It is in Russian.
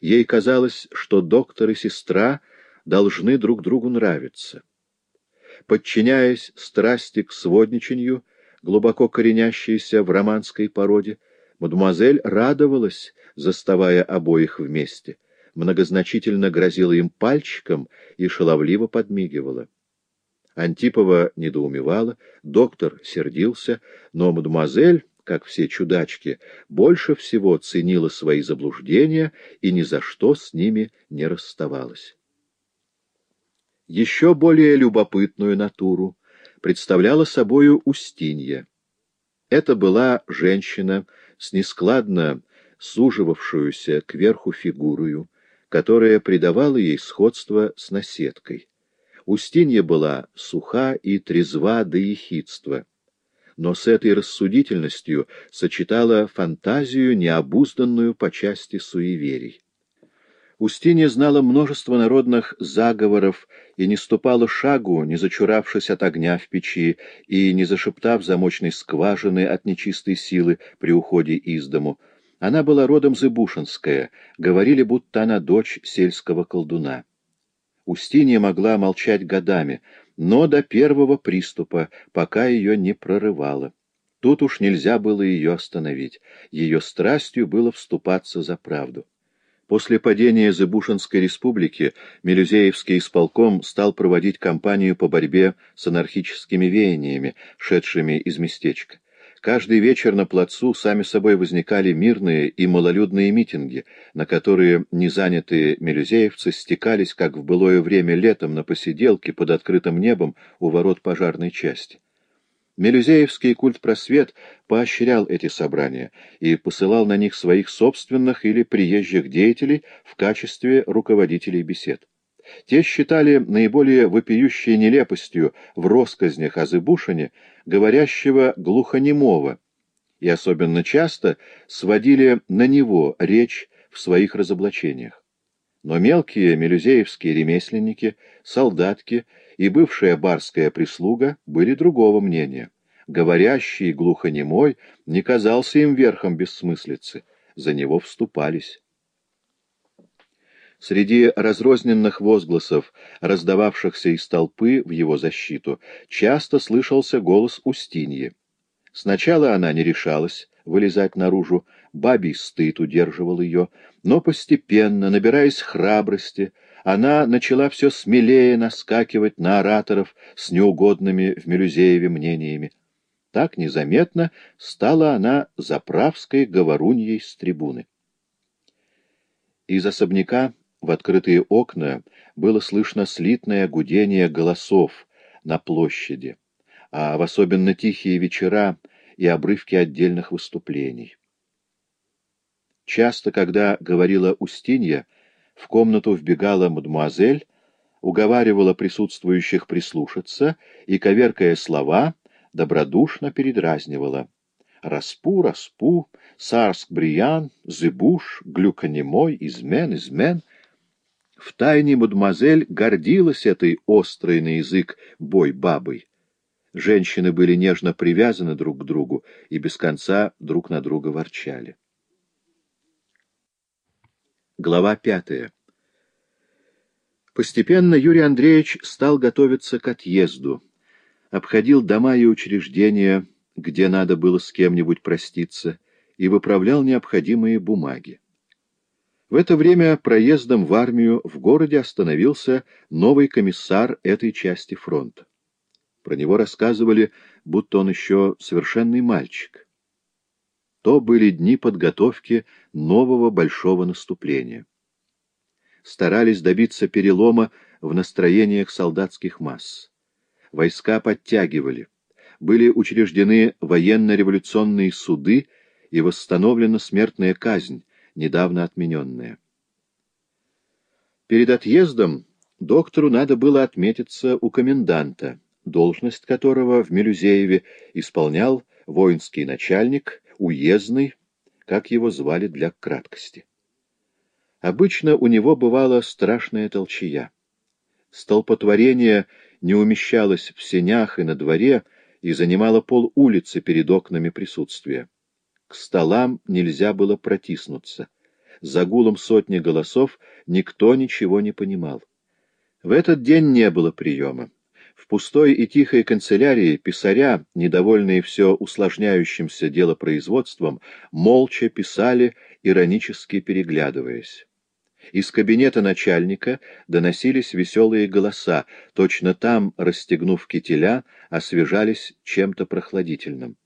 Ей казалось, что доктор и сестра должны друг другу нравиться. Подчиняясь страсти к сводничанию, глубоко коренящейся в романской породе, мадемуазель радовалась, заставая обоих вместе, многозначительно грозила им пальчиком и шаловливо подмигивала. Антипова недоумевала, доктор сердился, но мадемуазель, как все чудачки, больше всего ценила свои заблуждения и ни за что с ними не расставалась. Еще более любопытную натуру представляла собою Устинья. Это была женщина с нескладно суживавшуюся кверху фигурою, которая придавала ей сходство с наседкой. Устинья была суха и трезва до ехидства, но с этой рассудительностью сочетала фантазию, необузданную по части суеверий. Устинья знала множество народных заговоров и не ступала шагу, не зачуравшись от огня в печи и не зашептав замочной скважины от нечистой силы при уходе из дому. Она была родом зыбушинская, говорили, будто она дочь сельского колдуна. Устинья могла молчать годами, но до первого приступа, пока ее не прорывало. Тут уж нельзя было ее остановить, ее страстью было вступаться за правду. После падения Зыбушинской республики Мелюзеевский исполком стал проводить кампанию по борьбе с анархическими веяниями, шедшими из местечка. Каждый вечер на плацу сами собой возникали мирные и малолюдные митинги, на которые незанятые мелюзеевцы стекались, как в былое время летом, на посиделке под открытым небом у ворот пожарной части. Мелюзеевский культ-просвет поощрял эти собрания и посылал на них своих собственных или приезжих деятелей в качестве руководителей бесед. Те считали наиболее вопиющей нелепостью в россказнях о Зыбушине говорящего глухонемого, и особенно часто сводили на него речь в своих разоблачениях. Но мелкие мелюзеевские ремесленники, солдатки и бывшая барская прислуга были другого мнения. Говорящий глухонемой не казался им верхом бессмыслицы, за него вступались. Среди разрозненных возгласов, раздававшихся из толпы в его защиту, часто слышался голос Устиньи. Сначала она не решалась вылезать наружу, бабий стыд удерживал ее, но постепенно, набираясь храбрости, она начала все смелее наскакивать на ораторов с неугодными в Мелюзееве мнениями. Так незаметно стала она заправской говоруньей с трибуны. Из особняка в открытые окна было слышно слитное гудение голосов на площади, а в особенно тихие вечера и обрывки отдельных выступлений. Часто, когда говорила Устинья, в комнату вбегала мадемуазель, уговаривала присутствующих прислушаться и, коверкая слова, добродушно передразнивала. «Распу, распу, сарск бриян, зыбуш, глюконемой, измен, измен». В тайне мадемуазель гордилась этой острой на язык бой-бабой. Женщины были нежно привязаны друг к другу и без конца друг на друга ворчали. Глава пятая. Постепенно Юрий Андреевич стал готовиться к отъезду. Обходил дома и учреждения, где надо было с кем-нибудь проститься, и выправлял необходимые бумаги. В это время проездом в армию в городе остановился новый комиссар этой части фронта. Про него рассказывали, будто он еще совершенный мальчик. То были дни подготовки нового большого наступления. Старались добиться перелома в настроениях солдатских масс. Войска подтягивали. Были учреждены военно-революционные суды и восстановлена смертная казнь, недавно отмененная. Перед отъездом доктору надо было отметиться у коменданта, должность которого в Мелюзееве исполнял воинский начальник уездный, как его звали для краткости. Обычно у него бывала страшная толчая. Столпотворение не умещалось в сенях и на дворе и занимало пол улицы перед окнами присутствия. К столам нельзя было протиснуться. за гулом сотни голосов никто ничего не понимал. В этот день не было приема. В пустой и тихой канцелярии писаря, недовольные все усложняющимся делопроизводством, молча писали, иронически переглядываясь. Из кабинета начальника доносились веселые голоса, точно там, расстегнув кителя, освежались чем-то прохладительным.